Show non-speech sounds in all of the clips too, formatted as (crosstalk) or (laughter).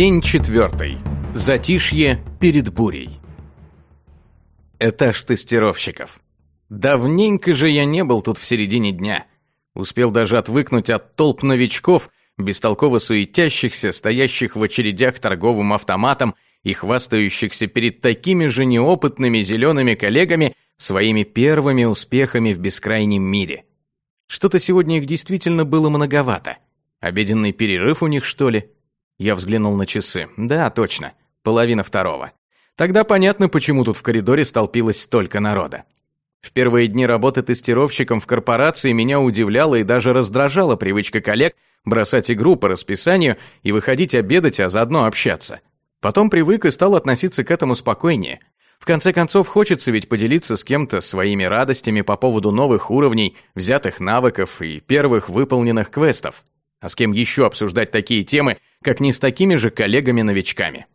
День четвертый. Затишье перед бурей. Этаж тестировщиков. Давненько же я не был тут в середине дня. Успел даже отвыкнуть от толп новичков, бестолково суетящихся, стоящих в очередях торговым автоматом и хвастающихся перед такими же неопытными зелеными коллегами своими первыми успехами в бескрайнем мире. Что-то сегодня их действительно было многовато. Обеденный перерыв у них, что ли? Я взглянул на часы. Да, точно. Половина второго. Тогда понятно, почему тут в коридоре столпилось столько народа. В первые дни работы тестировщиком в корпорации меня удивляла и даже раздражала привычка коллег бросать игру по расписанию и выходить обедать, а заодно общаться. Потом привык и стал относиться к этому спокойнее. В конце концов, хочется ведь поделиться с кем-то своими радостями по поводу новых уровней, взятых навыков и первых выполненных квестов. А с кем еще обсуждать такие темы, как не с такими же коллегами-новичками?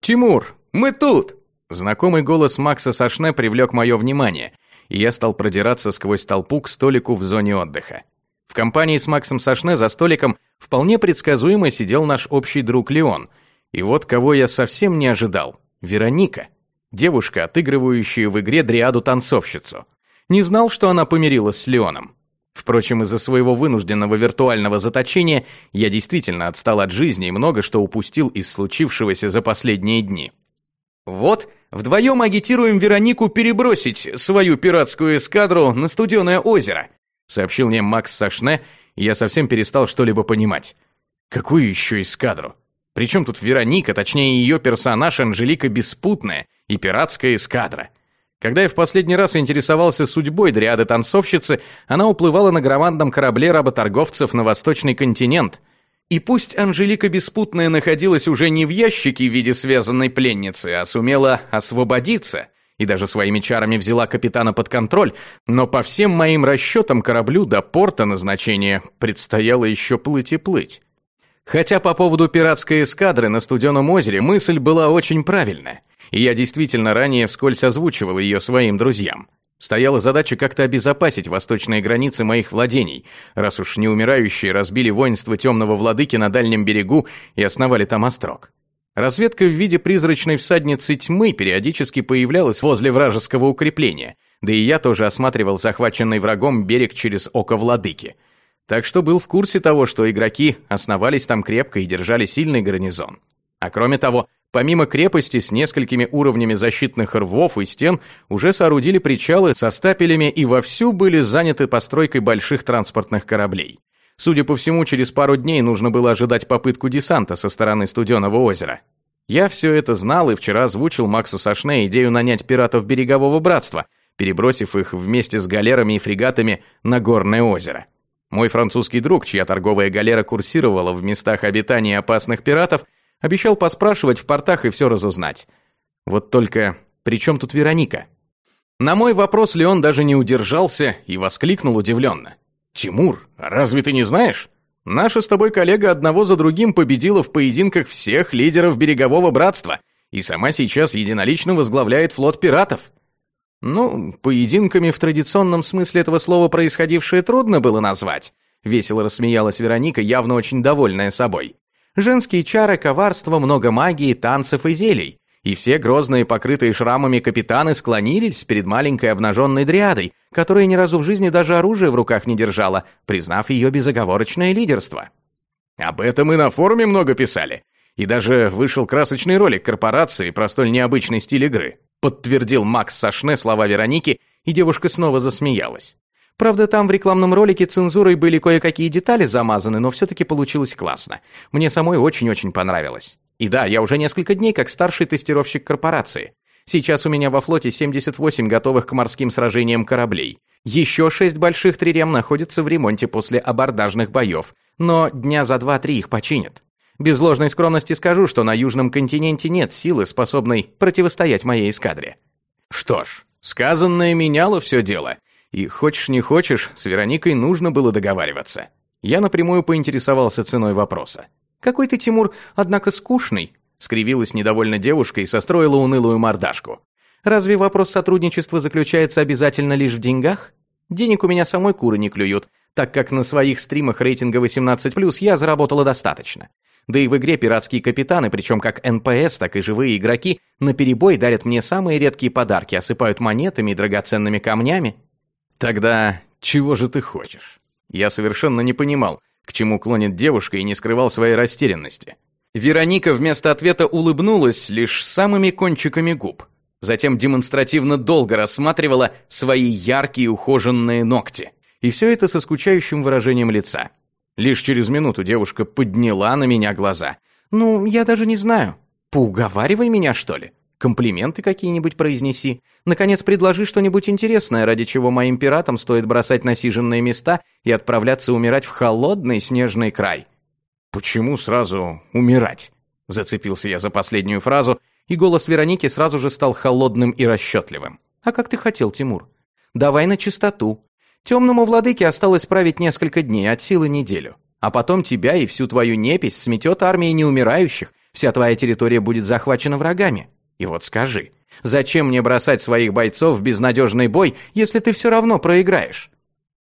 «Тимур, мы тут!» Знакомый голос Макса Сашне привлек мое внимание, и я стал продираться сквозь толпу к столику в зоне отдыха. В компании с Максом Сашне за столиком вполне предсказуемо сидел наш общий друг Леон. И вот кого я совсем не ожидал. Вероника. Девушка, отыгрывающая в игре дриаду-танцовщицу. Не знал, что она помирилась с Леоном. Впрочем, из-за своего вынужденного виртуального заточения я действительно отстал от жизни и много что упустил из случившегося за последние дни. Вот, вдвоем агитируем Веронику перебросить свою пиратскую эскадру на студеное озеро, сообщил мне Макс Сашне, и я совсем перестал что-либо понимать. Какую еще эскадру? Причем тут Вероника, точнее ее персонаж Анжелика Беспутная и пиратская эскадра – когда я в последний раз интересовался судьбой дриады-танцовщицы, она уплывала на громадном корабле работорговцев на восточный континент. И пусть Анжелика Беспутная находилась уже не в ящике в виде связанной пленницы, а сумела освободиться, и даже своими чарами взяла капитана под контроль, но по всем моим расчетам кораблю до порта назначения предстояло еще плыть и плыть. Хотя по поводу пиратской эскадры на Студеном озере мысль была очень правильная – и я действительно ранее вскользь озвучивал ее своим друзьям. Стояла задача как-то обезопасить восточные границы моих владений, раз уж неумирающие разбили воинство темного владыки на дальнем берегу и основали там острог. Разведка в виде призрачной всадницы тьмы периодически появлялась возле вражеского укрепления, да и я тоже осматривал захваченный врагом берег через око владыки. Так что был в курсе того, что игроки основались там крепко и держали сильный гарнизон. А кроме того, Помимо крепости с несколькими уровнями защитных рвов и стен, уже соорудили причалы со стапелями и вовсю были заняты постройкой больших транспортных кораблей. Судя по всему, через пару дней нужно было ожидать попытку десанта со стороны Студеного озера. Я все это знал и вчера озвучил Максу Сашне идею нанять пиратов Берегового Братства, перебросив их вместе с галерами и фрегатами на Горное озеро. Мой французский друг, чья торговая галера курсировала в местах обитания опасных пиратов, Обещал поспрашивать в портах и все разузнать. Вот только при чем тут Вероника? На мой вопрос Леон даже не удержался и воскликнул удивленно. «Тимур, разве ты не знаешь? Наша с тобой коллега одного за другим победила в поединках всех лидеров Берегового Братства и сама сейчас единолично возглавляет флот пиратов». «Ну, поединками в традиционном смысле этого слова происходившее трудно было назвать», весело рассмеялась Вероника, явно очень довольная собой. Женские чары, коварство, много магии, танцев и зелий. И все грозные, покрытые шрамами капитаны склонились перед маленькой обнаженной дриадой, которая ни разу в жизни даже оружие в руках не держала, признав ее безоговорочное лидерство. Об этом и на форуме много писали. И даже вышел красочный ролик корпорации про столь необычный стиль игры. Подтвердил Макс Сашне слова Вероники, и девушка снова засмеялась. Правда, там в рекламном ролике цензурой были кое-какие детали замазаны, но все-таки получилось классно. Мне самой очень-очень понравилось. И да, я уже несколько дней как старший тестировщик корпорации. Сейчас у меня во флоте 78 готовых к морским сражениям кораблей. Еще шесть больших трирем находятся в ремонте после абордажных боев, но дня за два-три их починят. Без ложной скромности скажу, что на Южном континенте нет силы, способной противостоять моей эскадре. Что ж, сказанное меняло все дело, и хочешь не хочешь, с Вероникой нужно было договариваться. Я напрямую поинтересовался ценой вопроса. «Какой ты, Тимур, однако скучный», скривилась недовольно девушка и состроила унылую мордашку. «Разве вопрос сотрудничества заключается обязательно лишь в деньгах? Денег у меня самой куры не клюют, так как на своих стримах рейтинга 18+, я заработала достаточно. Да и в игре пиратские капитаны, причем как НПС, так и живые игроки, на перебой дарят мне самые редкие подарки, осыпают монетами и драгоценными камнями. Тогда чего же ты хочешь? Я совершенно не понимал, к чему клонит девушка и не скрывал своей растерянности. Вероника вместо ответа улыбнулась лишь самыми кончиками губ. Затем демонстративно долго рассматривала свои яркие ухоженные ногти. И все это со скучающим выражением лица. Лишь через минуту девушка подняла на меня глаза. «Ну, я даже не знаю. Поуговаривай меня, что ли? Комплименты какие-нибудь произнеси. Наконец, предложи что-нибудь интересное, ради чего моим пиратам стоит бросать насиженные места и отправляться умирать в холодный снежный край». «Почему сразу умирать?» Зацепился я за последнюю фразу, и голос Вероники сразу же стал холодным и расчетливым. «А как ты хотел, Тимур? Давай на чистоту. Темному владыке осталось править несколько дней, от силы неделю. А потом тебя и всю твою непись сметет армия неумирающих, вся твоя территория будет захвачена врагами. И вот скажи, зачем мне бросать своих бойцов в безнадежный бой, если ты все равно проиграешь?»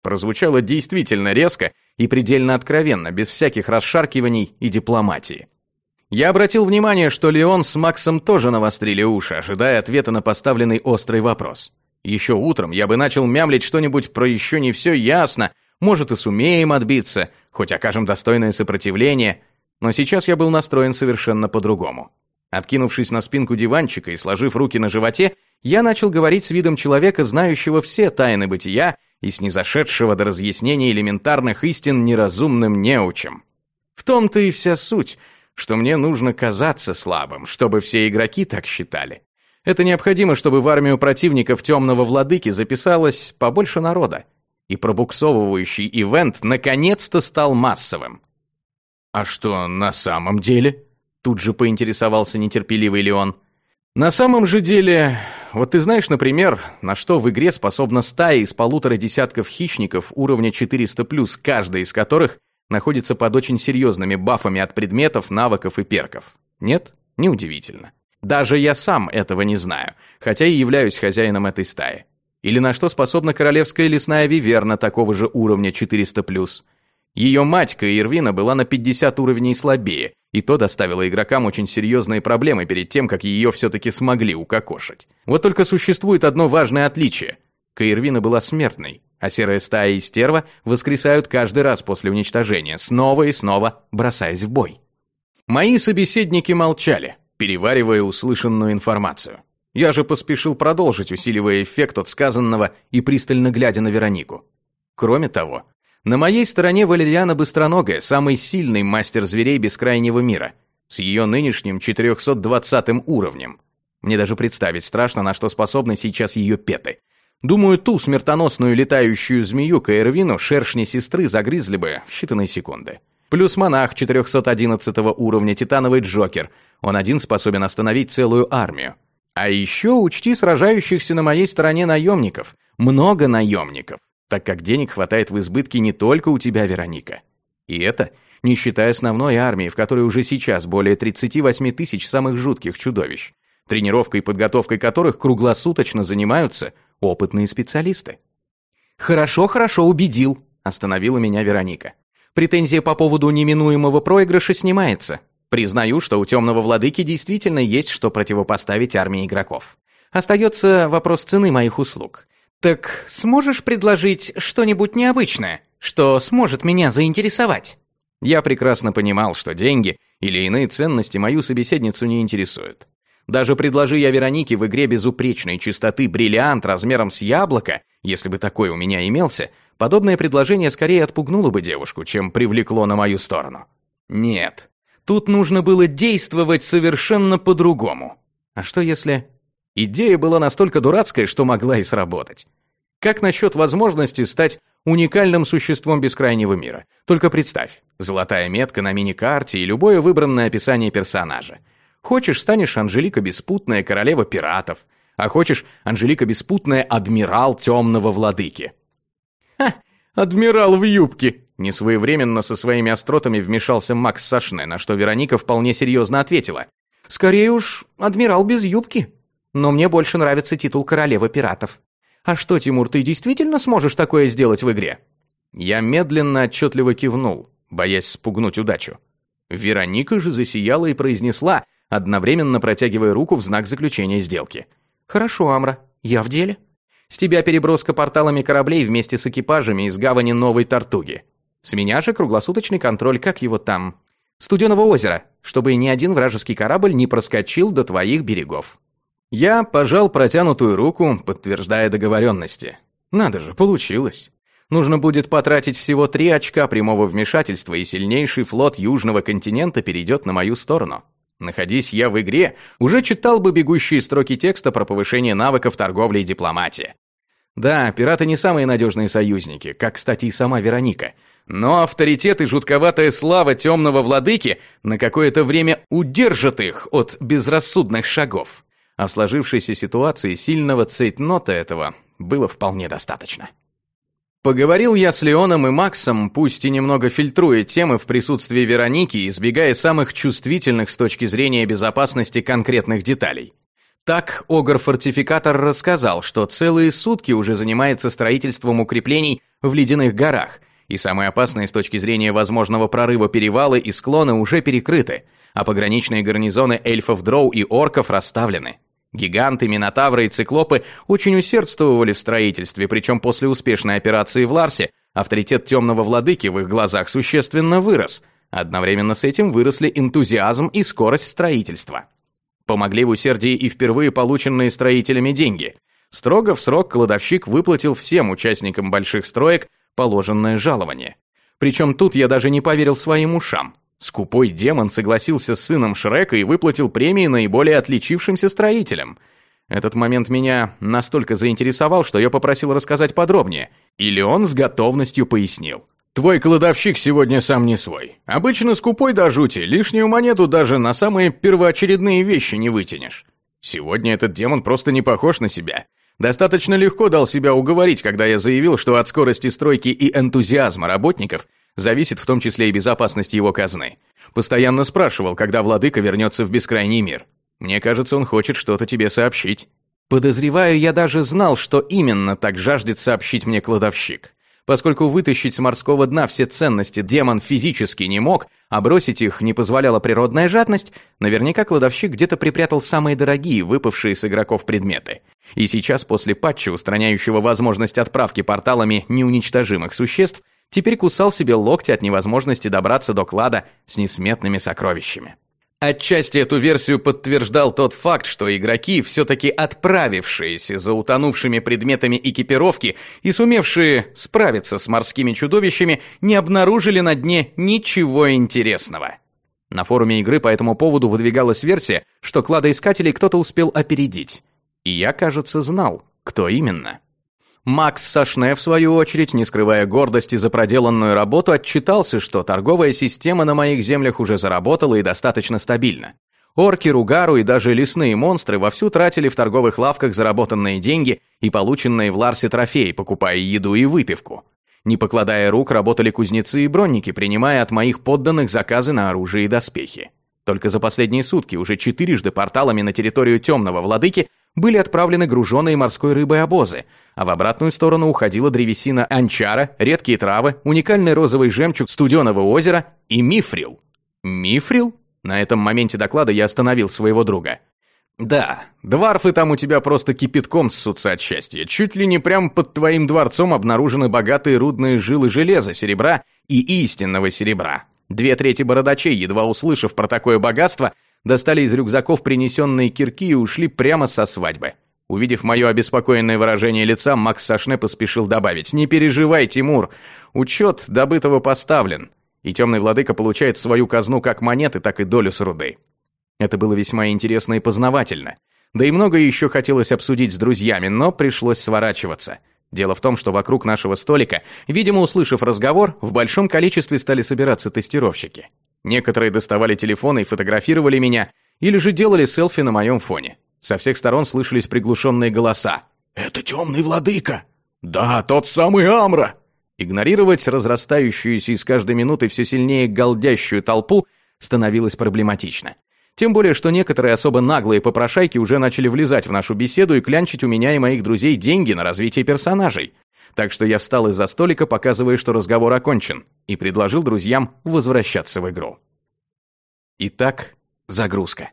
Прозвучало действительно резко и предельно откровенно, без всяких расшаркиваний и дипломатии. Я обратил внимание, что Леон с Максом тоже навострили уши, ожидая ответа на поставленный острый вопрос. Еще утром я бы начал мямлить что-нибудь про еще не все ясно, может и сумеем отбиться, хоть окажем достойное сопротивление, но сейчас я был настроен совершенно по-другому. Откинувшись на спинку диванчика и сложив руки на животе, я начал говорить с видом человека, знающего все тайны бытия и снизошедшего до разъяснения элементарных истин неразумным неучем. В том-то и вся суть, что мне нужно казаться слабым, чтобы все игроки так считали. Это необходимо, чтобы в армию противников темного владыки записалось побольше народа. И пробуксовывающий ивент наконец-то стал массовым. «А что на самом деле?» Тут же поинтересовался нетерпеливый Леон. «На самом же деле, вот ты знаешь, например, на что в игре способна стая из полутора десятков хищников уровня 400+, каждая из которых находится под очень серьезными бафами от предметов, навыков и перков? Нет? Неудивительно. Даже я сам этого не знаю, хотя и являюсь хозяином этой стаи. Или на что способна королевская лесная виверна такого же уровня 400+. Ее мать Каирвина была на 50 уровней слабее, и то доставило игрокам очень серьезные проблемы перед тем, как ее все-таки смогли укокошить. Вот только существует одно важное отличие. Каирвина была смертной, а серая стая и стерва воскресают каждый раз после уничтожения, снова и снова бросаясь в бой. Мои собеседники молчали переваривая услышанную информацию. Я же поспешил продолжить, усиливая эффект от сказанного и пристально глядя на Веронику. Кроме того, на моей стороне Валериана Быстроногая, самый сильный мастер зверей бескрайнего мира, с ее нынешним 420 уровнем. Мне даже представить страшно, на что способны сейчас ее петы. Думаю, ту смертоносную летающую змею Каэрвину шершни сестры загрызли бы в считанные секунды. Плюс монах 411 уровня, титановый Джокер. Он один способен остановить целую армию. А еще учти сражающихся на моей стороне наемников. Много наемников. Так как денег хватает в избытке не только у тебя, Вероника. И это не считая основной армии, в которой уже сейчас более 38 тысяч самых жутких чудовищ, тренировкой и подготовкой которых круглосуточно занимаются опытные специалисты. «Хорошо, хорошо, убедил», – остановила меня Вероника. Претензия по поводу неминуемого проигрыша снимается. Признаю, что у темного владыки действительно есть что противопоставить армии игроков. Остается вопрос цены моих услуг. Так сможешь предложить что-нибудь необычное, что сможет меня заинтересовать? Я прекрасно понимал, что деньги или иные ценности мою собеседницу не интересуют. Даже предложи я Веронике в игре безупречной чистоты бриллиант размером с яблоко, если бы такой у меня имелся, Подобное предложение скорее отпугнуло бы девушку, чем привлекло на мою сторону. Нет, тут нужно было действовать совершенно по-другому. А что если... Идея была настолько дурацкая, что могла и сработать. Как насчет возможности стать уникальным существом бескрайнего мира? Только представь, золотая метка на мини-карте и любое выбранное описание персонажа. Хочешь, станешь Анжелика Беспутная, королева пиратов. А хочешь, Анжелика Беспутная, адмирал темного владыки. «Ха! (laughs) Адмирал в юбке!» Несвоевременно со своими остротами вмешался Макс Сашне, на что Вероника вполне серьезно ответила. «Скорее уж, адмирал без юбки. Но мне больше нравится титул королевы пиратов. А что, Тимур, ты действительно сможешь такое сделать в игре?» Я медленно отчетливо кивнул, боясь спугнуть удачу. Вероника же засияла и произнесла, одновременно протягивая руку в знак заключения сделки. «Хорошо, Амра, я в деле. С тебя переброска порталами кораблей вместе с экипажами из гавани Новой Тартуги. С меня же круглосуточный контроль, как его там, Студеного озера, чтобы ни один вражеский корабль не проскочил до твоих берегов. Я пожал протянутую руку, подтверждая договоренности. Надо же, получилось. Нужно будет потратить всего три очка прямого вмешательства, и сильнейший флот Южного континента перейдет на мою сторону. Находись я в игре, уже читал бы бегущие строки текста про повышение навыков торговли и дипломатии. Да, пираты не самые надежные союзники, как, кстати, и сама Вероника – но авторитет и жутковатая слава темного владыки на какое-то время удержат их от безрассудных шагов. А в сложившейся ситуации сильного цейтнота этого было вполне достаточно. Поговорил я с Леоном и Максом, пусть и немного фильтруя темы в присутствии Вероники, избегая самых чувствительных с точки зрения безопасности конкретных деталей. Так Огр-фортификатор рассказал, что целые сутки уже занимается строительством укреплений в ледяных горах – и самые опасные с точки зрения возможного прорыва перевалы и склоны уже перекрыты, а пограничные гарнизоны эльфов Дроу и орков расставлены. Гиганты, минотавры и циклопы очень усердствовали в строительстве, причем после успешной операции в Ларсе авторитет темного владыки в их глазах существенно вырос. Одновременно с этим выросли энтузиазм и скорость строительства. Помогли в усердии и впервые полученные строителями деньги. Строго в срок кладовщик выплатил всем участникам больших строек положенное жалование. Причем тут я даже не поверил своим ушам. Скупой демон согласился с сыном Шрека и выплатил премии наиболее отличившимся строителям. Этот момент меня настолько заинтересовал, что я попросил рассказать подробнее, или он с готовностью пояснил. «Твой кладовщик сегодня сам не свой. Обычно скупой до жути, лишнюю монету даже на самые первоочередные вещи не вытянешь. Сегодня этот демон просто не похож на себя. Достаточно легко дал себя уговорить, когда я заявил, что от скорости стройки и энтузиазма работников зависит в том числе и безопасность его казны. Постоянно спрашивал, когда владыка вернется в бескрайний мир. Мне кажется, он хочет что-то тебе сообщить. Подозреваю, я даже знал, что именно так жаждет сообщить мне кладовщик. Поскольку вытащить с морского дна все ценности демон физически не мог, а бросить их не позволяла природная жадность, наверняка кладовщик где-то припрятал самые дорогие, выпавшие с игроков предметы. И сейчас, после патча, устраняющего возможность отправки порталами неуничтожимых существ, теперь кусал себе локти от невозможности добраться до клада с несметными сокровищами. Отчасти эту версию подтверждал тот факт, что игроки, все-таки отправившиеся за утонувшими предметами экипировки и сумевшие справиться с морскими чудовищами, не обнаружили на дне ничего интересного. На форуме игры по этому поводу выдвигалась версия, что кладоискателей кто-то успел опередить. И я, кажется, знал, кто именно. Макс Сашне, в свою очередь, не скрывая гордости за проделанную работу, отчитался, что торговая система на моих землях уже заработала и достаточно стабильно. Орки, ругару и даже лесные монстры вовсю тратили в торговых лавках заработанные деньги и полученные в Ларсе трофеи, покупая еду и выпивку. Не покладая рук, работали кузнецы и бронники, принимая от моих подданных заказы на оружие и доспехи. Только за последние сутки уже четырежды порталами на территорию Темного Владыки были отправлены груженные морской рыбой обозы, а в обратную сторону уходила древесина анчара, редкие травы, уникальный розовый жемчуг студеного озера и мифрил. Мифрил? На этом моменте доклада я остановил своего друга. Да, дварфы там у тебя просто кипятком ссутся от счастья. Чуть ли не прямо под твоим дворцом обнаружены богатые рудные жилы железа, серебра и истинного серебра. Две трети бородачей, едва услышав про такое богатство, достали из рюкзаков принесенные кирки и ушли прямо со свадьбы. Увидев мое обеспокоенное выражение лица, Макс Сашне поспешил добавить «Не переживай, Тимур, учет добытого поставлен, и темный владыка получает свою казну как монеты, так и долю с рудой». Это было весьма интересно и познавательно. Да и многое еще хотелось обсудить с друзьями, но пришлось сворачиваться. Дело в том, что вокруг нашего столика, видимо, услышав разговор, в большом количестве стали собираться тестировщики. Некоторые доставали телефоны и фотографировали меня, или же делали селфи на моем фоне. Со всех сторон слышались приглушенные голоса. «Это темный владыка!» «Да, тот самый Амра!» Игнорировать разрастающуюся из каждой минуты все сильнее голдящую толпу становилось проблематично. Тем более, что некоторые особо наглые попрошайки уже начали влезать в нашу беседу и клянчить у меня и моих друзей деньги на развитие персонажей. Так что я встал из-за столика, показывая, что разговор окончен, и предложил друзьям возвращаться в игру. Итак, загрузка.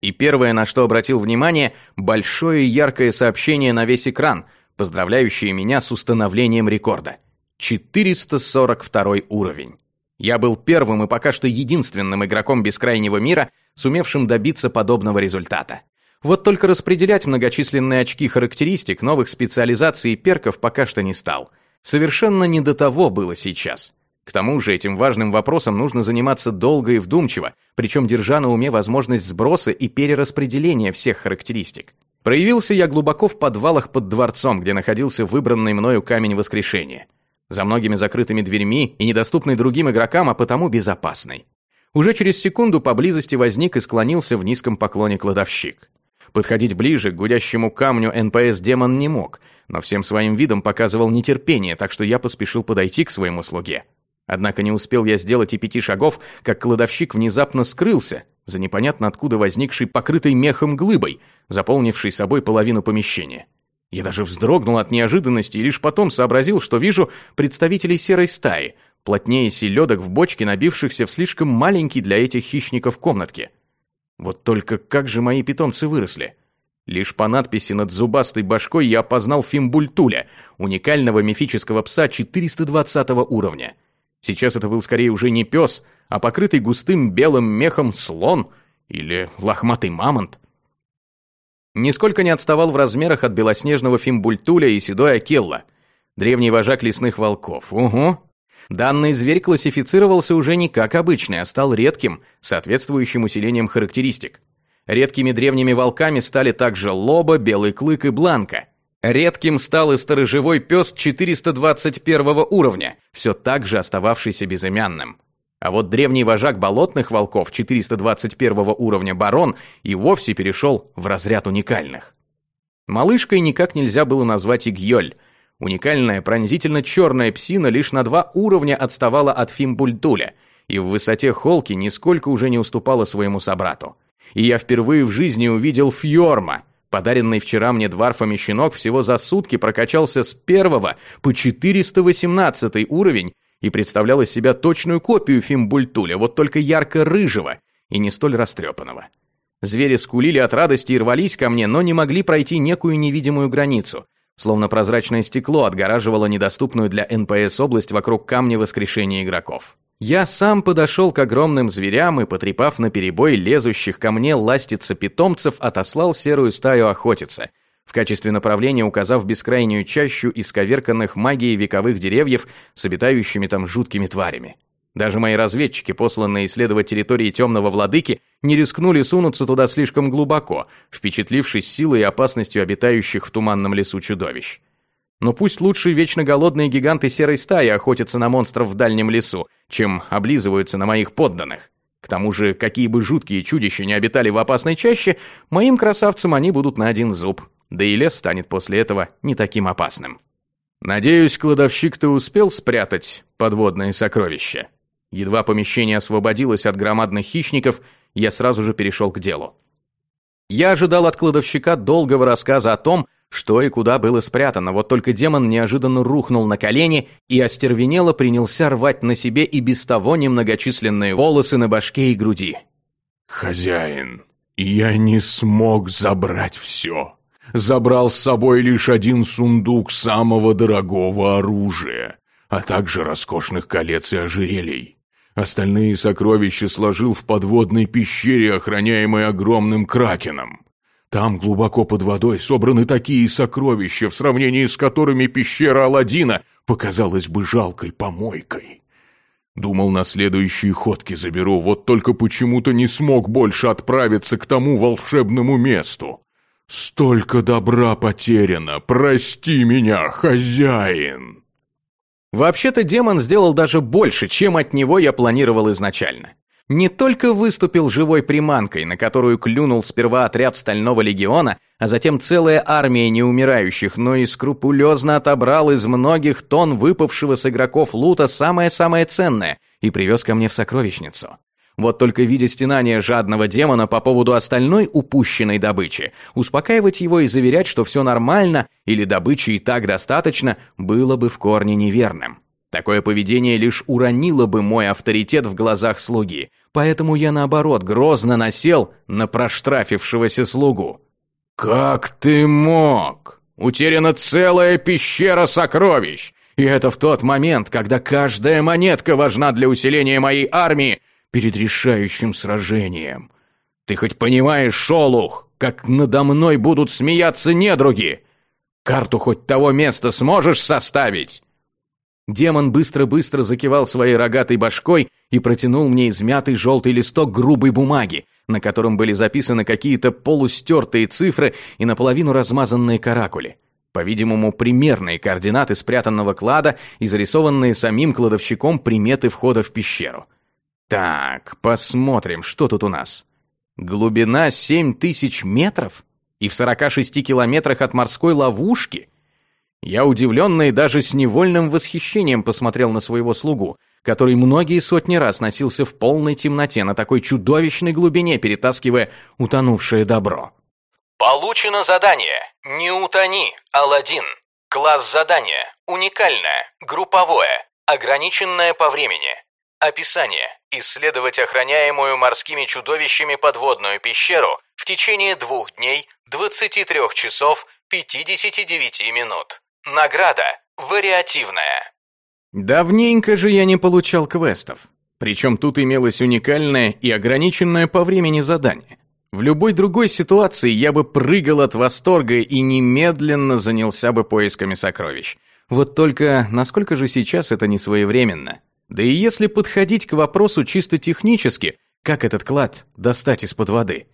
И первое, на что обратил внимание, большое яркое сообщение на весь экран, поздравляющее меня с установлением рекорда. 442 уровень. Я был первым и пока что единственным игроком бескрайнего мира, сумевшим добиться подобного результата. Вот только распределять многочисленные очки характеристик, новых специализаций и перков пока что не стал. Совершенно не до того было сейчас. К тому же этим важным вопросом нужно заниматься долго и вдумчиво, причем держа на уме возможность сброса и перераспределения всех характеристик. Проявился я глубоко в подвалах под дворцом, где находился выбранный мною камень воскрешения. За многими закрытыми дверьми и недоступный другим игрокам, а потому безопасный. Уже через секунду поблизости возник и склонился в низком поклоне кладовщик. Подходить ближе к гудящему камню НПС-демон не мог, но всем своим видом показывал нетерпение, так что я поспешил подойти к своему слуге. Однако не успел я сделать и пяти шагов, как кладовщик внезапно скрылся за непонятно откуда возникшей покрытой мехом глыбой, заполнившей собой половину помещения. Я даже вздрогнул от неожиданности и лишь потом сообразил, что вижу представителей серой стаи, плотнее селедок в бочке, набившихся в слишком маленький для этих хищников комнатке. Вот только как же мои питомцы выросли? Лишь по надписи над зубастой башкой я опознал Фимбультуля, уникального мифического пса 420 уровня. Сейчас это был скорее уже не пес, а покрытый густым белым мехом слон или лохматый мамонт. Нисколько не отставал в размерах от белоснежного Фимбультуля и седой Акелла, древний вожак лесных волков. Угу, Данный зверь классифицировался уже не как обычный, а стал редким, соответствующим усилением характеристик. Редкими древними волками стали также Лоба, Белый Клык и Бланка. Редким стал и сторожевой пес 421 уровня, все так же остававшийся безымянным. А вот древний вожак болотных волков 421 уровня Барон и вовсе перешел в разряд уникальных. Малышкой никак нельзя было назвать Игьёль, Уникальная пронзительно черная псина лишь на два уровня отставала от Фимбультуля, и в высоте холки нисколько уже не уступала своему собрату. И я впервые в жизни увидел Фьорма. Подаренный вчера мне дварфами щенок всего за сутки прокачался с первого по 418 уровень и представлял из себя точную копию Фимбультуля, вот только ярко-рыжего и не столь растрепанного. Звери скулили от радости и рвались ко мне, но не могли пройти некую невидимую границу, Словно прозрачное стекло отгораживало недоступную для НПС область вокруг камня воскрешения игроков. Я сам подошел к огромным зверям и, потрепав на перебой лезущих ко мне ластиться питомцев, отослал серую стаю охотиться, в качестве направления указав бескрайнюю чащу исковерканных магией вековых деревьев с обитающими там жуткими тварями. Даже мои разведчики, посланные исследовать территории темного владыки, не рискнули сунуться туда слишком глубоко, впечатлившись силой и опасностью обитающих в туманном лесу чудовищ. Но пусть лучше вечно голодные гиганты серой стаи охотятся на монстров в дальнем лесу, чем облизываются на моих подданных. К тому же, какие бы жуткие чудища не обитали в опасной чаще, моим красавцам они будут на один зуб. Да и лес станет после этого не таким опасным. Надеюсь, кладовщик ты успел спрятать подводные сокровища. Едва помещение освободилось от громадных хищников, я сразу же перешел к делу. Я ожидал от кладовщика долгого рассказа о том, что и куда было спрятано, вот только демон неожиданно рухнул на колени и остервенело принялся рвать на себе и без того немногочисленные волосы на башке и груди. «Хозяин, я не смог забрать все. Забрал с собой лишь один сундук самого дорогого оружия, а также роскошных колец и ожерелий. Остальные сокровища сложил в подводной пещере, охраняемой огромным кракеном. Там глубоко под водой собраны такие сокровища, в сравнении с которыми пещера Аладдина показалась бы жалкой помойкой. Думал, на следующие ходки заберу, вот только почему-то не смог больше отправиться к тому волшебному месту. Столько добра потеряно, прости меня, хозяин!» Вообще-то демон сделал даже больше, чем от него я планировал изначально. Не только выступил живой приманкой, на которую клюнул сперва отряд Стального Легиона, а затем целая армия неумирающих, но и скрупулезно отобрал из многих тонн выпавшего с игроков лута самое-самое ценное и привез ко мне в сокровищницу. Вот только видя стенание жадного демона по поводу остальной упущенной добычи, успокаивать его и заверять, что все нормально или добычи и так достаточно, было бы в корне неверным. Такое поведение лишь уронило бы мой авторитет в глазах слуги, Поэтому я, наоборот, грозно насел на проштрафившегося слугу. «Как ты мог? Утеряна целая пещера сокровищ! И это в тот момент, когда каждая монетка важна для усиления моей армии перед решающим сражением. Ты хоть понимаешь, Шолух, как надо мной будут смеяться недруги? Карту хоть того места сможешь составить?» Демон быстро-быстро закивал своей рогатой башкой и протянул мне измятый желтый листок грубой бумаги, на котором были записаны какие-то полустертые цифры и наполовину размазанные каракули. По-видимому, примерные координаты спрятанного клада и зарисованные самим кладовщиком приметы входа в пещеру. Так, посмотрим, что тут у нас. Глубина 7000 метров? И в 46 километрах от морской ловушки? Я удивленно и даже с невольным восхищением посмотрел на своего слугу, который многие сотни раз носился в полной темноте на такой чудовищной глубине, перетаскивая утонувшее добро. Получено задание «Не утони, Аладдин». Класс задания уникальное, групповое, ограниченное по времени. Описание. Исследовать охраняемую морскими чудовищами подводную пещеру в течение двух дней, 23 часов, 59 минут. Награда вариативная. Давненько же я не получал квестов. Причем тут имелось уникальное и ограниченное по времени задание. В любой другой ситуации я бы прыгал от восторга и немедленно занялся бы поисками сокровищ. Вот только насколько же сейчас это не своевременно? Да и если подходить к вопросу чисто технически, как этот клад достать из-под воды?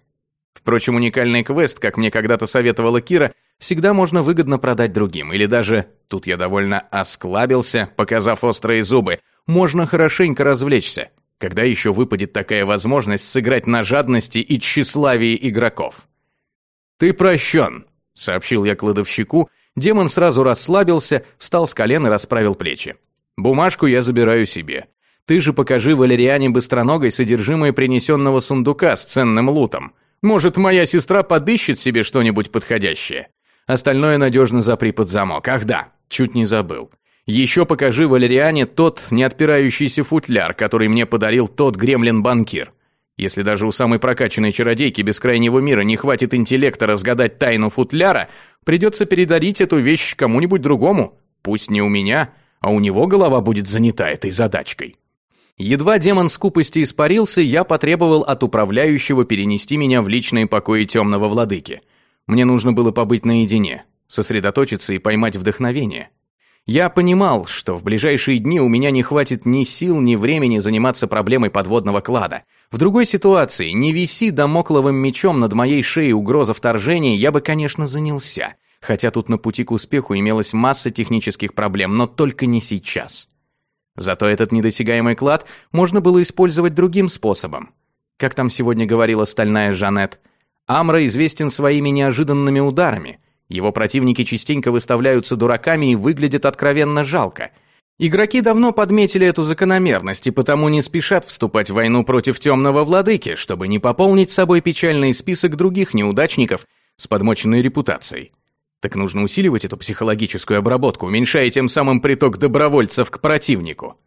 Впрочем, уникальный квест, как мне когда-то советовала Кира, всегда можно выгодно продать другим, или даже, тут я довольно осклабился, показав острые зубы, можно хорошенько развлечься, когда еще выпадет такая возможность сыграть на жадности и тщеславии игроков. «Ты прощен», — сообщил я кладовщику, демон сразу расслабился, встал с колен и расправил плечи. «Бумажку я забираю себе. Ты же покажи Валериане Быстроногой содержимое принесенного сундука с ценным лутом. Может, моя сестра подыщет себе что-нибудь подходящее. Остальное надежно запри под замок. Ах да, чуть не забыл. Еще покажи Валериане тот неотпирающийся футляр, который мне подарил тот гремлин-банкир. Если даже у самой прокачанной чародейки бескрайнего мира не хватит интеллекта разгадать тайну футляра, придется передарить эту вещь кому-нибудь другому. Пусть не у меня, а у него голова будет занята этой задачкой. Едва демон скупости испарился, я потребовал от управляющего перенести меня в личные покои темного владыки. Мне нужно было побыть наедине, сосредоточиться и поймать вдохновение. Я понимал, что в ближайшие дни у меня не хватит ни сил, ни времени заниматься проблемой подводного клада. В другой ситуации, не виси домокловым мечом над моей шеей угроза вторжения, я бы, конечно, занялся. Хотя тут на пути к успеху имелась масса технических проблем, но только не сейчас. Зато этот недосягаемый клад можно было использовать другим способом. Как там сегодня говорила стальная Жанет, Амра известен своими неожиданными ударами. Его противники частенько выставляются дураками и выглядят откровенно жалко. Игроки давно подметили эту закономерность и потому не спешат вступать в войну против темного владыки, чтобы не пополнить собой печальный список других неудачников с подмоченной репутацией. Так нужно усиливать эту психологическую обработку, уменьшая тем самым приток добровольцев к противнику.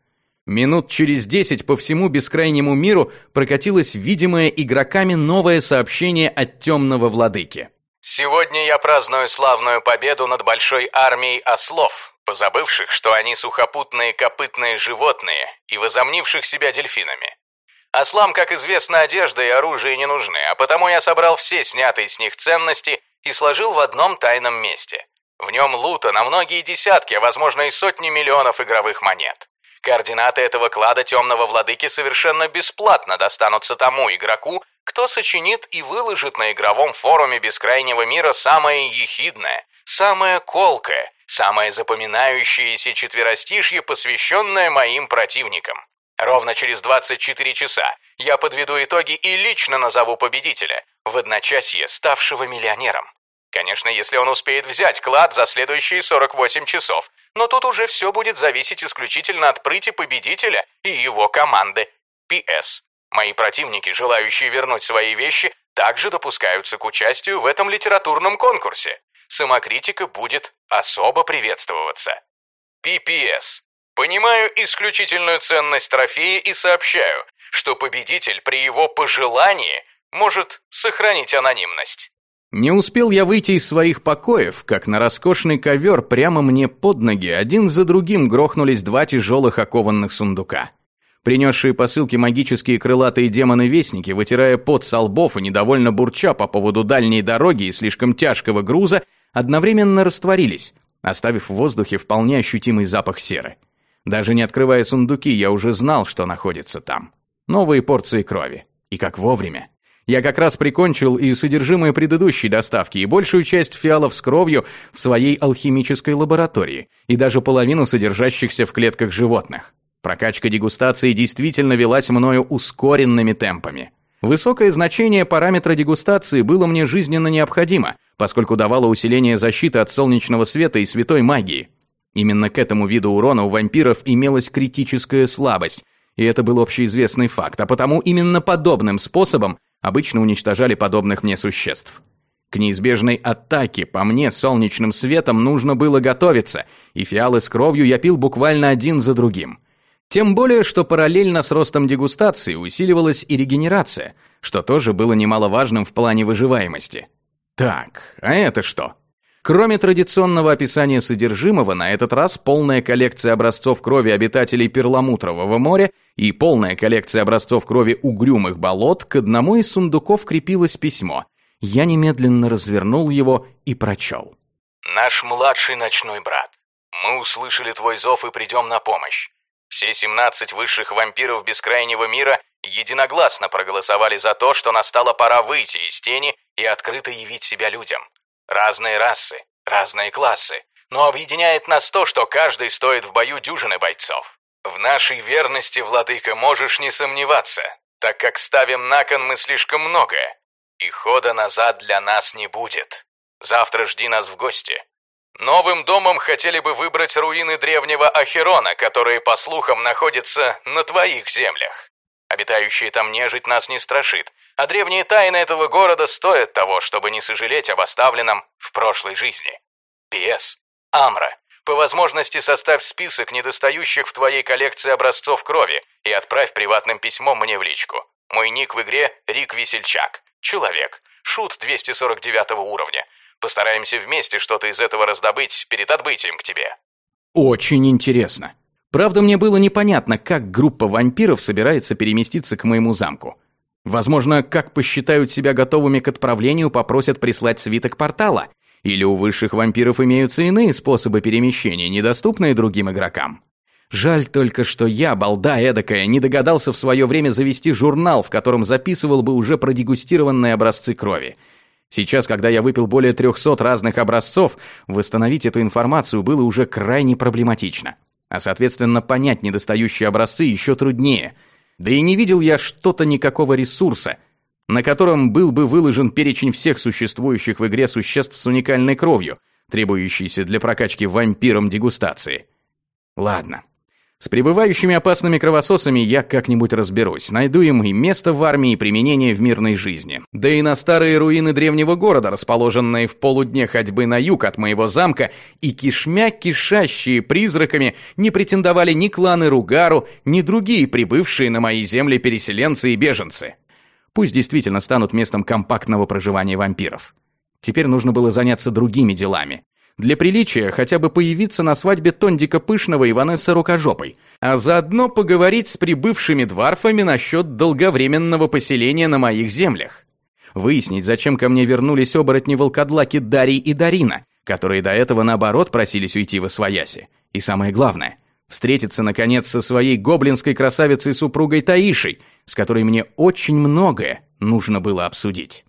Минут через десять по всему бескрайнему миру прокатилось видимое игроками новое сообщение от темного владыки. Сегодня я праздную славную победу над большой армией ослов, позабывших, что они сухопутные копытные животные и возомнивших себя дельфинами. Ослам, как известно, одежда и оружие не нужны, а потому я собрал все снятые с них ценности и сложил в одном тайном месте. В нем лута на многие десятки, а возможно и сотни миллионов игровых монет. Координаты этого клада темного владыки совершенно бесплатно достанутся тому игроку, кто сочинит и выложит на игровом форуме бескрайнего мира самое ехидное, самое колкое, самое запоминающееся четверостишье, посвященное моим противникам. Ровно через 24 часа я подведу итоги и лично назову победителя, в одночасье ставшего миллионером. Конечно, если он успеет взять клад за следующие 48 часов, но тут уже все будет зависеть исключительно от прыти победителя и его команды. П.С. Мои противники, желающие вернуть свои вещи, также допускаются к участию в этом литературном конкурсе. Самокритика будет особо приветствоваться. П.П.С. Понимаю исключительную ценность трофея и сообщаю, что победитель при его пожелании может сохранить анонимность. Не успел я выйти из своих покоев, как на роскошный ковер прямо мне под ноги один за другим грохнулись два тяжелых окованных сундука. Принесшие посылки магические крылатые демоны-вестники, вытирая пот со лбов и недовольно бурча по поводу дальней дороги и слишком тяжкого груза, одновременно растворились, оставив в воздухе вполне ощутимый запах серы. Даже не открывая сундуки, я уже знал, что находится там. Новые порции крови. И как вовремя. Я как раз прикончил и содержимое предыдущей доставки, и большую часть фиалов с кровью в своей алхимической лаборатории, и даже половину содержащихся в клетках животных. Прокачка дегустации действительно велась мною ускоренными темпами. Высокое значение параметра дегустации было мне жизненно необходимо, поскольку давало усиление защиты от солнечного света и святой магии. Именно к этому виду урона у вампиров имелась критическая слабость, и это был общеизвестный факт, а потому именно подобным способом обычно уничтожали подобных мне существ. К неизбежной атаке по мне солнечным светом нужно было готовиться, и фиалы с кровью я пил буквально один за другим. Тем более, что параллельно с ростом дегустации усиливалась и регенерация, что тоже было немаловажным в плане выживаемости. Так, а это что? Кроме традиционного описания содержимого, на этот раз полная коллекция образцов крови обитателей Перламутрового моря и полная коллекция образцов крови угрюмых болот к одному из сундуков крепилось письмо. Я немедленно развернул его и прочел. «Наш младший ночной брат, мы услышали твой зов и придем на помощь. Все 17 высших вампиров бескрайнего мира единогласно проголосовали за то, что настала пора выйти из тени и открыто явить себя людям. Разные расы, разные классы, но объединяет нас то, что каждый стоит в бою дюжины бойцов. В нашей верности, владыка, можешь не сомневаться, так как ставим на кон мы слишком многое, и хода назад для нас не будет. Завтра жди нас в гости. Новым домом хотели бы выбрать руины древнего Ахерона, которые, по слухам, находятся на твоих землях. Обитающие там нежить нас не страшит, а древние тайны этого города стоят того, чтобы не сожалеть об оставленном в прошлой жизни. П.С. Амра, по возможности составь список недостающих в твоей коллекции образцов крови и отправь приватным письмом мне в личку. Мой ник в игре Рик Весельчак. Человек. Шут 249 уровня. Постараемся вместе что-то из этого раздобыть перед отбытием к тебе. Очень интересно. Правда, мне было непонятно, как группа вампиров собирается переместиться к моему замку. Возможно, как посчитают себя готовыми к отправлению, попросят прислать свиток портала. Или у высших вампиров имеются иные способы перемещения, недоступные другим игрокам. Жаль только, что я, балда эдакая, не догадался в свое время завести журнал, в котором записывал бы уже продегустированные образцы крови. Сейчас, когда я выпил более 300 разных образцов, восстановить эту информацию было уже крайне проблематично а соответственно понять недостающие образцы еще труднее. Да и не видел я что-то никакого ресурса, на котором был бы выложен перечень всех существующих в игре существ с уникальной кровью, требующейся для прокачки вампиром дегустации. Ладно, с пребывающими опасными кровососами я как-нибудь разберусь, найду им и место в армии, и применение в мирной жизни. Да и на старые руины древнего города, расположенные в полудне ходьбы на юг от моего замка, и кишмя кишащие призраками, не претендовали ни кланы Ругару, ни другие прибывшие на мои земли переселенцы и беженцы. Пусть действительно станут местом компактного проживания вампиров. Теперь нужно было заняться другими делами. Для приличия хотя бы появиться на свадьбе Тондика Пышного и Ванессы Рукожопой, а заодно поговорить с прибывшими дварфами насчет долговременного поселения на моих землях. Выяснить, зачем ко мне вернулись оборотни-волкодлаки Дарий и Дарина, которые до этого, наоборот, просились уйти во свояси. И самое главное, встретиться, наконец, со своей гоблинской красавицей-супругой Таишей, с которой мне очень многое нужно было обсудить.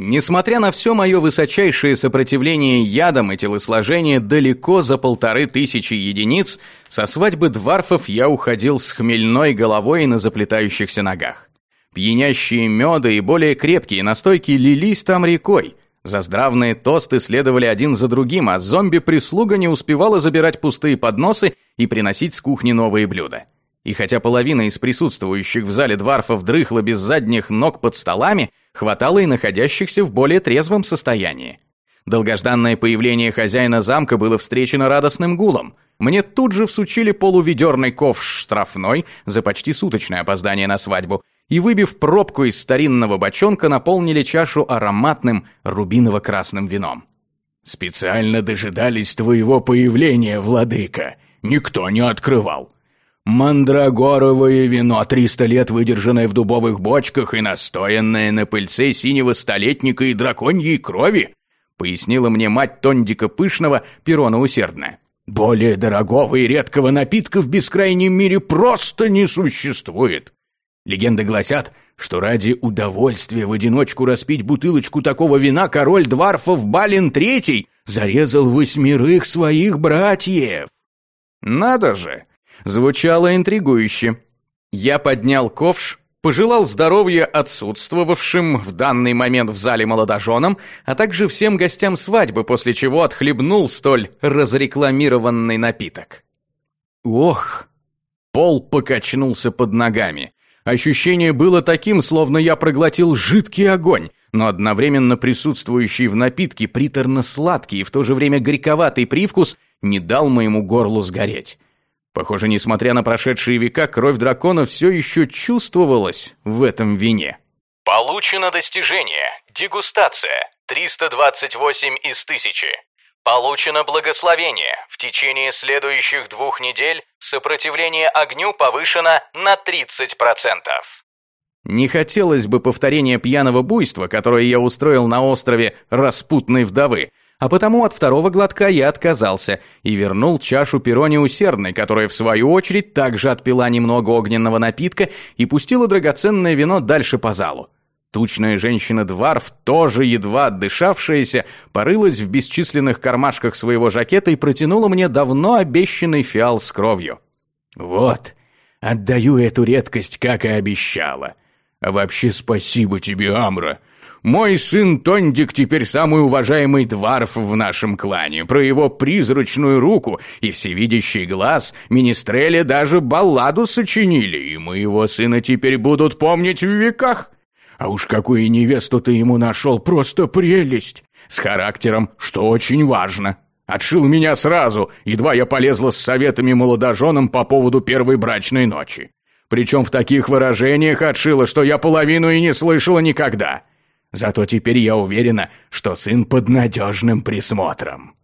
Несмотря на все мое высочайшее сопротивление ядам и телосложение далеко за полторы тысячи единиц, со свадьбы дварфов я уходил с хмельной головой на заплетающихся ногах. Пьянящие меда и более крепкие настойки лились там рекой. Заздравные тосты следовали один за другим, а зомби-прислуга не успевала забирать пустые подносы и приносить с кухни новые блюда. И хотя половина из присутствующих в зале дварфов дрыхла без задних ног под столами, хватало и находящихся в более трезвом состоянии. Долгожданное появление хозяина замка было встречено радостным гулом. Мне тут же всучили полуведерный ковш штрафной за почти суточное опоздание на свадьбу и, выбив пробку из старинного бочонка, наполнили чашу ароматным рубиново-красным вином. «Специально дожидались твоего появления, владыка. Никто не открывал. Мандрагоровое вино, триста лет выдержанное в дубовых бочках и настоянное на пыльце синего столетника и драконьей крови пояснила мне мать Тондика Пышного, Перона Усердная. Более дорогого и редкого напитка в бескрайнем мире просто не существует. Легенды гласят, что ради удовольствия в одиночку распить бутылочку такого вина король Дварфов Балин Третий зарезал восьмерых своих братьев. Надо же! Звучало интригующе. Я поднял ковш, пожелал здоровья отсутствовавшим в данный момент в зале молодоженам, а также всем гостям свадьбы, после чего отхлебнул столь разрекламированный напиток. Ох! Пол покачнулся под ногами. Ощущение было таким, словно я проглотил жидкий огонь, но одновременно присутствующий в напитке приторно-сладкий и в то же время горьковатый привкус не дал моему горлу сгореть. Похоже, несмотря на прошедшие века, кровь дракона все еще чувствовалась в этом вине. Получено достижение. Дегустация. 328 из 1000. Получено благословение. В течение следующих двух недель сопротивление огню повышено на 30%. Не хотелось бы повторения пьяного буйства, которое я устроил на острове Распутной вдовы, а потому от второго глотка я отказался и вернул чашу Пероне усердной, которая в свою очередь также отпила немного огненного напитка и пустила драгоценное вино дальше по залу. Тучная женщина-дварф, тоже едва отдышавшаяся, порылась в бесчисленных кармашках своего жакета и протянула мне давно обещанный фиал с кровью. «Вот, отдаю эту редкость, как и обещала. А вообще спасибо тебе, Амра. Мой сын Тондик теперь самый уважаемый дварф в нашем клане. Про его призрачную руку и всевидящий глаз министрели даже балладу сочинили, и моего сына теперь будут помнить в веках. А уж какую невесту ты ему нашел, просто прелесть. С характером, что очень важно. Отшил меня сразу, едва я полезла с советами молодоженам по поводу первой брачной ночи. Причем в таких выражениях отшила, что я половину и не слышала никогда. Зато теперь я уверена, что сын под надежным присмотром.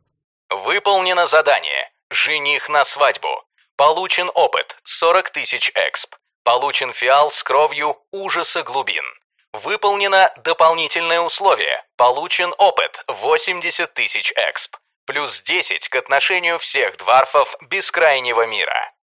Выполнено задание. Жених на свадьбу. Получен опыт 40 тысяч эксп. Получен фиал с кровью ужаса глубин. Выполнено дополнительное условие. Получен опыт 80 тысяч эксп. Плюс 10 к отношению всех дварфов бескрайнего мира.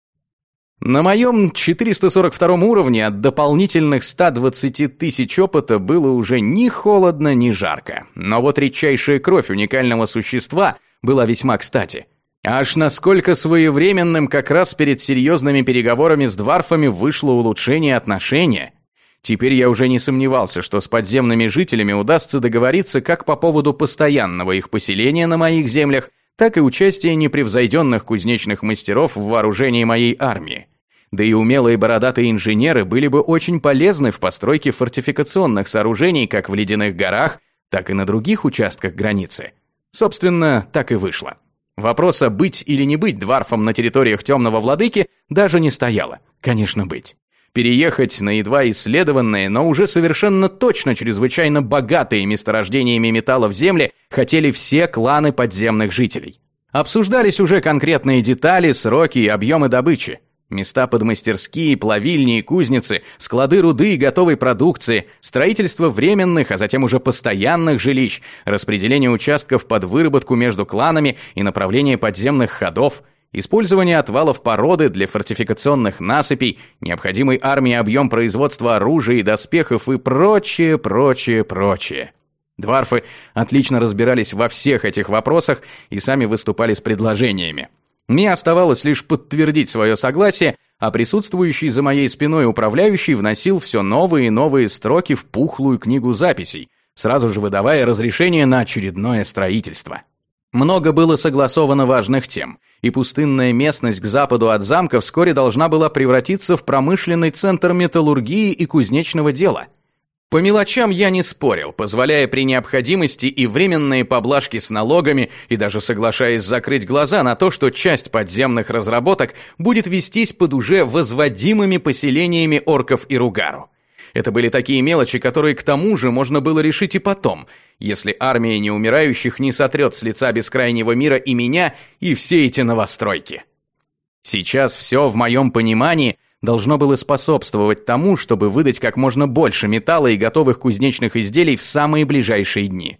На моем 442 уровне от дополнительных 120 тысяч опыта было уже ни холодно, ни жарко. Но вот редчайшая кровь уникального существа была весьма кстати. Аж насколько своевременным как раз перед серьезными переговорами с дварфами вышло улучшение отношения. Теперь я уже не сомневался, что с подземными жителями удастся договориться как по поводу постоянного их поселения на моих землях, так и участия непревзойденных кузнечных мастеров в вооружении моей армии. Да и умелые бородатые инженеры были бы очень полезны в постройке фортификационных сооружений как в ледяных горах, так и на других участках границы. Собственно, так и вышло. Вопроса быть или не быть дварфом на территориях Темного Владыки даже не стояло. Конечно, быть. Переехать на едва исследованные, но уже совершенно точно чрезвычайно богатые месторождениями металла в земле хотели все кланы подземных жителей. Обсуждались уже конкретные детали, сроки и объемы добычи. Места под мастерские, плавильни и кузницы, склады руды и готовой продукции, строительство временных, а затем уже постоянных жилищ, распределение участков под выработку между кланами и направление подземных ходов, использование отвалов породы для фортификационных насыпей, необходимый армии объем производства оружия и доспехов и прочее, прочее, прочее. Дварфы отлично разбирались во всех этих вопросах и сами выступали с предложениями. Мне оставалось лишь подтвердить свое согласие, а присутствующий за моей спиной управляющий вносил все новые и новые строки в пухлую книгу записей, сразу же выдавая разрешение на очередное строительство. Много было согласовано важных тем, и пустынная местность к западу от замка вскоре должна была превратиться в промышленный центр металлургии и кузнечного дела. По мелочам я не спорил, позволяя при необходимости и временные поблажки с налогами, и даже соглашаясь закрыть глаза на то, что часть подземных разработок будет вестись под уже возводимыми поселениями орков и ругару. Это были такие мелочи, которые к тому же можно было решить и потом, если армия неумирающих не сотрет с лица бескрайнего мира и меня, и все эти новостройки. Сейчас все в моем понимании – должно было способствовать тому, чтобы выдать как можно больше металла и готовых кузнечных изделий в самые ближайшие дни.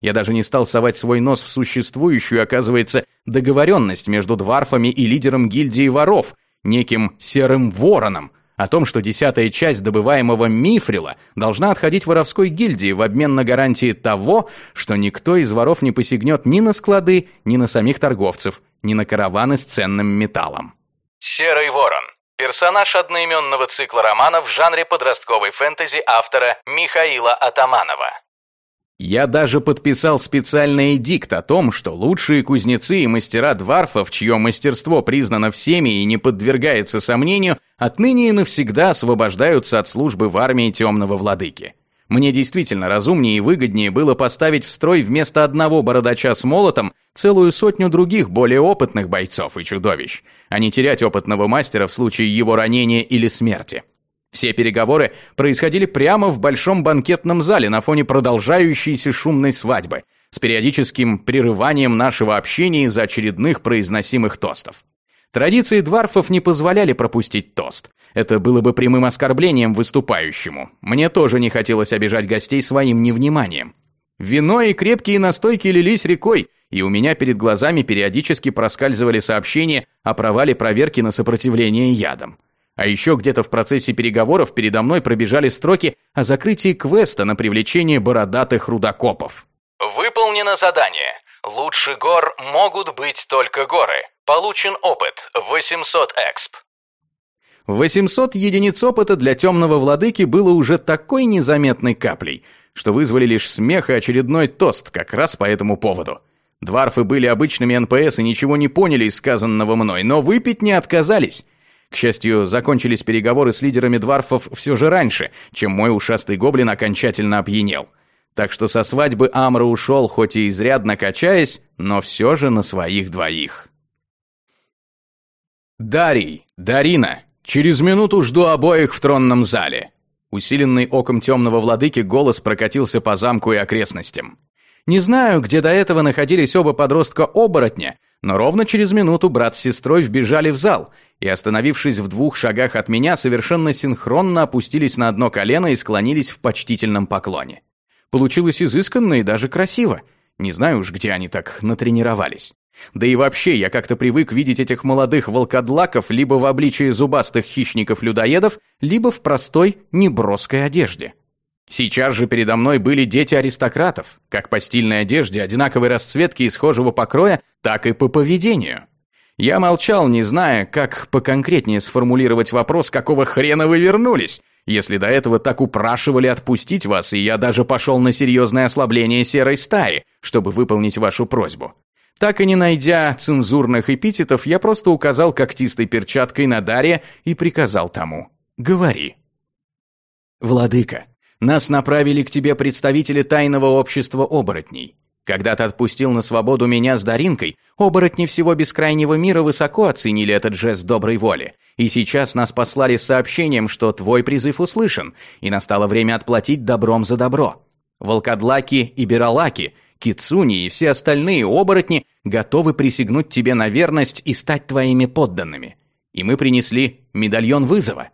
Я даже не стал совать свой нос в существующую, оказывается, договоренность между дварфами и лидером гильдии воров, неким Серым Вороном, о том, что десятая часть добываемого мифрила должна отходить воровской гильдии в обмен на гарантии того, что никто из воров не посягнет ни на склады, ни на самих торговцев, ни на караваны с ценным металлом. Серый Ворон Персонаж одноименного цикла романов в жанре подростковой фэнтези автора Михаила Атаманова. Я даже подписал специальный эдикт о том, что лучшие кузнецы и мастера дварфов, чье мастерство признано всеми и не подвергается сомнению, отныне и навсегда освобождаются от службы в армии темного владыки. Мне действительно разумнее и выгоднее было поставить в строй вместо одного бородача с молотом целую сотню других более опытных бойцов и чудовищ, а не терять опытного мастера в случае его ранения или смерти. Все переговоры происходили прямо в большом банкетном зале на фоне продолжающейся шумной свадьбы, с периодическим прерыванием нашего общения из-за очередных произносимых тостов. Традиции дварфов не позволяли пропустить тост. Это было бы прямым оскорблением выступающему. Мне тоже не хотелось обижать гостей своим невниманием. Вино и крепкие настойки лились рекой, и у меня перед глазами периодически проскальзывали сообщения о провале проверки на сопротивление ядом. А еще где-то в процессе переговоров передо мной пробежали строки о закрытии квеста на привлечение бородатых рудокопов. Выполнено задание. Лучше гор могут быть только горы. Получен опыт 800 эксп. 800 единиц опыта для темного владыки было уже такой незаметной каплей, что вызвали лишь смех и очередной тост как раз по этому поводу. Дварфы были обычными НПС и ничего не поняли из сказанного мной, но выпить не отказались. К счастью, закончились переговоры с лидерами дварфов все же раньше, чем мой ушастый гоблин окончательно опьянел. Так что со свадьбы Амра ушел, хоть и изрядно качаясь, но все же на своих двоих. «Дарий! Дарина! Через минуту жду обоих в тронном зале!» Усиленный оком темного владыки голос прокатился по замку и окрестностям. Не знаю, где до этого находились оба подростка-оборотня, но ровно через минуту брат с сестрой вбежали в зал и, остановившись в двух шагах от меня, совершенно синхронно опустились на одно колено и склонились в почтительном поклоне. Получилось изысканно и даже красиво. Не знаю уж, где они так натренировались. Да и вообще, я как-то привык видеть этих молодых волкодлаков либо в обличии зубастых хищников-людоедов, либо в простой, неброской одежде. Сейчас же передо мной были дети аристократов, как по стильной одежде, одинаковой расцветки и схожего покроя, так и по поведению. Я молчал, не зная, как поконкретнее сформулировать вопрос, какого хрена вы вернулись, если до этого так упрашивали отпустить вас, и я даже пошел на серьезное ослабление серой стаи, чтобы выполнить вашу просьбу. Так и не найдя цензурных эпитетов, я просто указал когтистой перчаткой на Дарья и приказал тому «Говори». «Владыка, нас направили к тебе представители тайного общества оборотней. Когда ты отпустил на свободу меня с Даринкой, оборотни всего бескрайнего мира высоко оценили этот жест доброй воли. И сейчас нас послали с сообщением, что твой призыв услышан, и настало время отплатить добром за добро. Волкодлаки и Биралаки Кицуни и все остальные оборотни готовы присягнуть тебе на верность и стать твоими подданными. И мы принесли медальон вызова.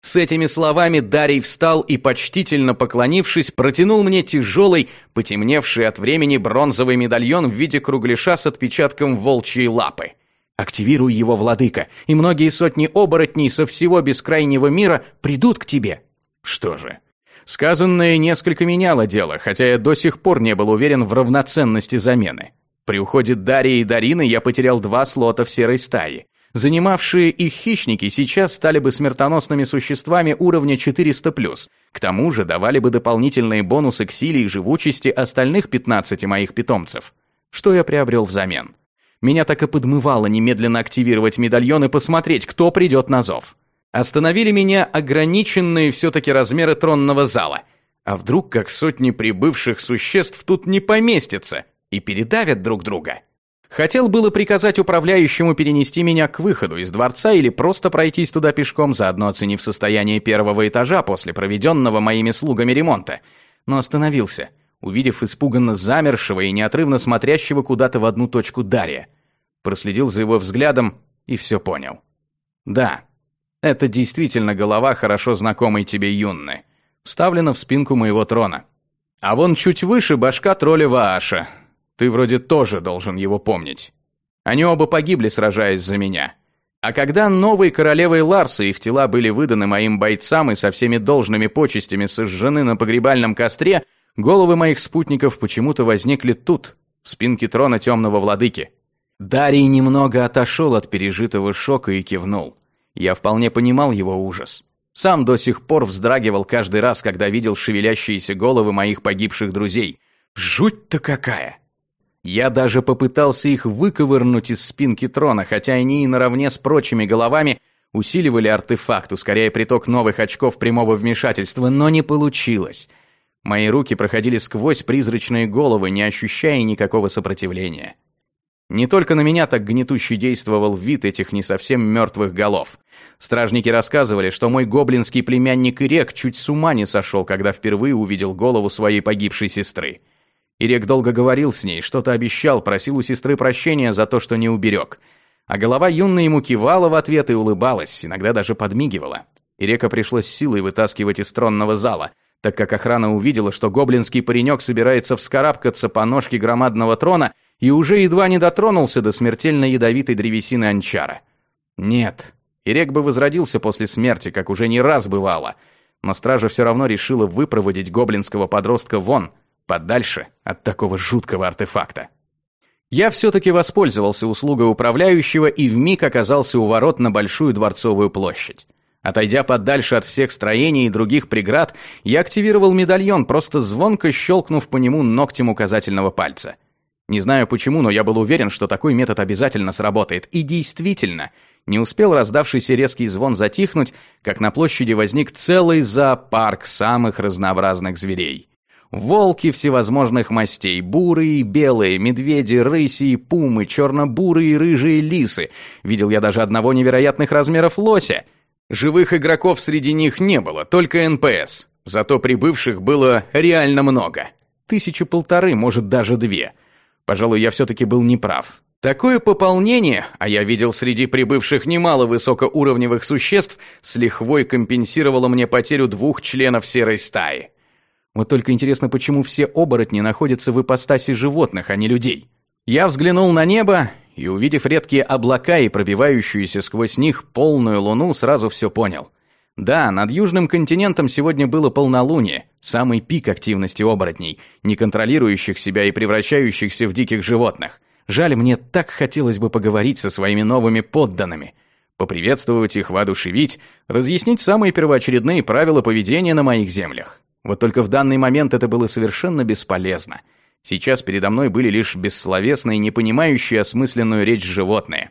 С этими словами Дарий встал и, почтительно поклонившись, протянул мне тяжелый, потемневший от времени бронзовый медальон в виде кругляша с отпечатком волчьей лапы. Активируй его, владыка, и многие сотни оборотней со всего бескрайнего мира придут к тебе. Что же, Сказанное несколько меняло дело, хотя я до сих пор не был уверен в равноценности замены. При уходе Дарьи и Дарины я потерял два слота в серой стае. Занимавшие их хищники сейчас стали бы смертоносными существами уровня 400+, к тому же давали бы дополнительные бонусы к силе и живучести остальных 15 моих питомцев. Что я приобрел взамен? Меня так и подмывало немедленно активировать медальон и посмотреть, кто придет на зов. Остановили меня ограниченные все-таки размеры тронного зала. А вдруг как сотни прибывших существ тут не поместятся и передавят друг друга? Хотел было приказать управляющему перенести меня к выходу из дворца или просто пройтись туда пешком, заодно оценив состояние первого этажа после проведенного моими слугами ремонта. Но остановился, увидев испуганно замершего и неотрывно смотрящего куда-то в одну точку Дарья. Проследил за его взглядом и все понял. Да, это действительно голова хорошо знакомой тебе Юнны, вставлена в спинку моего трона. А вон чуть выше башка тролля Вааша, ты вроде тоже должен его помнить. Они оба погибли, сражаясь за меня. А когда новой королевой Ларсы их тела были выданы моим бойцам и со всеми должными почестями сожжены на погребальном костре, головы моих спутников почему-то возникли тут, в спинке трона темного владыки. Дарий немного отошел от пережитого шока и кивнул. Я вполне понимал его ужас. Сам до сих пор вздрагивал каждый раз, когда видел шевелящиеся головы моих погибших друзей. Жуть-то какая! Я даже попытался их выковырнуть из спинки трона, хотя они и наравне с прочими головами усиливали артефакт, ускоряя приток новых очков прямого вмешательства, но не получилось. Мои руки проходили сквозь призрачные головы, не ощущая никакого сопротивления. Не только на меня так гнетуще действовал вид этих не совсем мертвых голов. Стражники рассказывали, что мой гоблинский племянник Ирек чуть с ума не сошел, когда впервые увидел голову своей погибшей сестры. Ирек долго говорил с ней, что-то обещал, просил у сестры прощения за то, что не уберег. А голова юной ему кивала в ответ и улыбалась, иногда даже подмигивала. Ирека пришлось силой вытаскивать из тронного зала, так как охрана увидела, что гоблинский паренек собирается вскарабкаться по ножке громадного трона и уже едва не дотронулся до смертельно ядовитой древесины анчара. Нет, Ирек бы возродился после смерти, как уже не раз бывало, но стража все равно решила выпроводить гоблинского подростка вон – подальше от такого жуткого артефакта. Я все-таки воспользовался услугой управляющего и вмиг оказался у ворот на Большую Дворцовую площадь. Отойдя подальше от всех строений и других преград, я активировал медальон, просто звонко щелкнув по нему ногтем указательного пальца. Не знаю почему, но я был уверен, что такой метод обязательно сработает. И действительно, не успел раздавшийся резкий звон затихнуть, как на площади возник целый зоопарк самых разнообразных зверей. Волки всевозможных мастей, бурые, белые, медведи, рыси, пумы, черно-бурые, рыжие лисы. Видел я даже одного невероятных размеров лося. Живых игроков среди них не было, только НПС. Зато прибывших было реально много. Тысячи полторы, может даже две. Пожалуй, я все-таки был неправ. Такое пополнение, а я видел среди прибывших немало высокоуровневых существ, с лихвой компенсировало мне потерю двух членов серой стаи. Вот только интересно, почему все оборотни находятся в ипостаси животных, а не людей. Я взглянул на небо и, увидев редкие облака и пробивающуюся сквозь них полную луну, сразу все понял. Да, над южным континентом сегодня было полнолуние, самый пик активности оборотней, не контролирующих себя и превращающихся в диких животных. Жаль, мне так хотелось бы поговорить со своими новыми подданными. Поприветствовать их, воодушевить, разъяснить самые первоочередные правила поведения на моих землях. Вот только в данный момент это было совершенно бесполезно. Сейчас передо мной были лишь бессловесные, не понимающие осмысленную речь животные.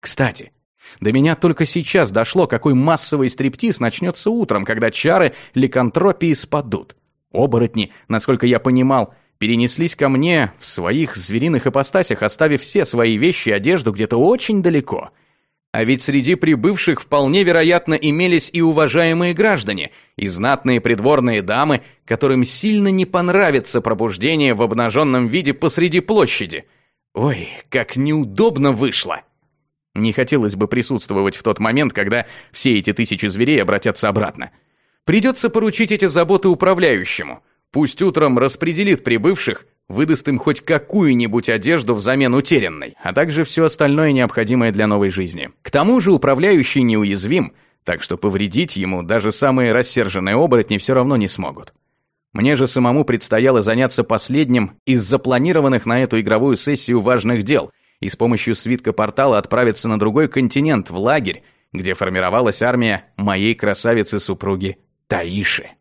Кстати, до меня только сейчас дошло, какой массовый стриптиз начнется утром, когда чары ликантропии спадут. Оборотни, насколько я понимал, перенеслись ко мне в своих звериных ипостасях, оставив все свои вещи и одежду где-то очень далеко — а ведь среди прибывших вполне вероятно имелись и уважаемые граждане, и знатные придворные дамы, которым сильно не понравится пробуждение в обнаженном виде посреди площади. Ой, как неудобно вышло! Не хотелось бы присутствовать в тот момент, когда все эти тысячи зверей обратятся обратно. Придется поручить эти заботы управляющему. Пусть утром распределит прибывших, выдаст им хоть какую-нибудь одежду взамен утерянной, а также все остальное необходимое для новой жизни. К тому же управляющий неуязвим, так что повредить ему даже самые рассерженные оборотни все равно не смогут. Мне же самому предстояло заняться последним из запланированных на эту игровую сессию важных дел и с помощью свитка портала отправиться на другой континент, в лагерь, где формировалась армия моей красавицы-супруги Таиши.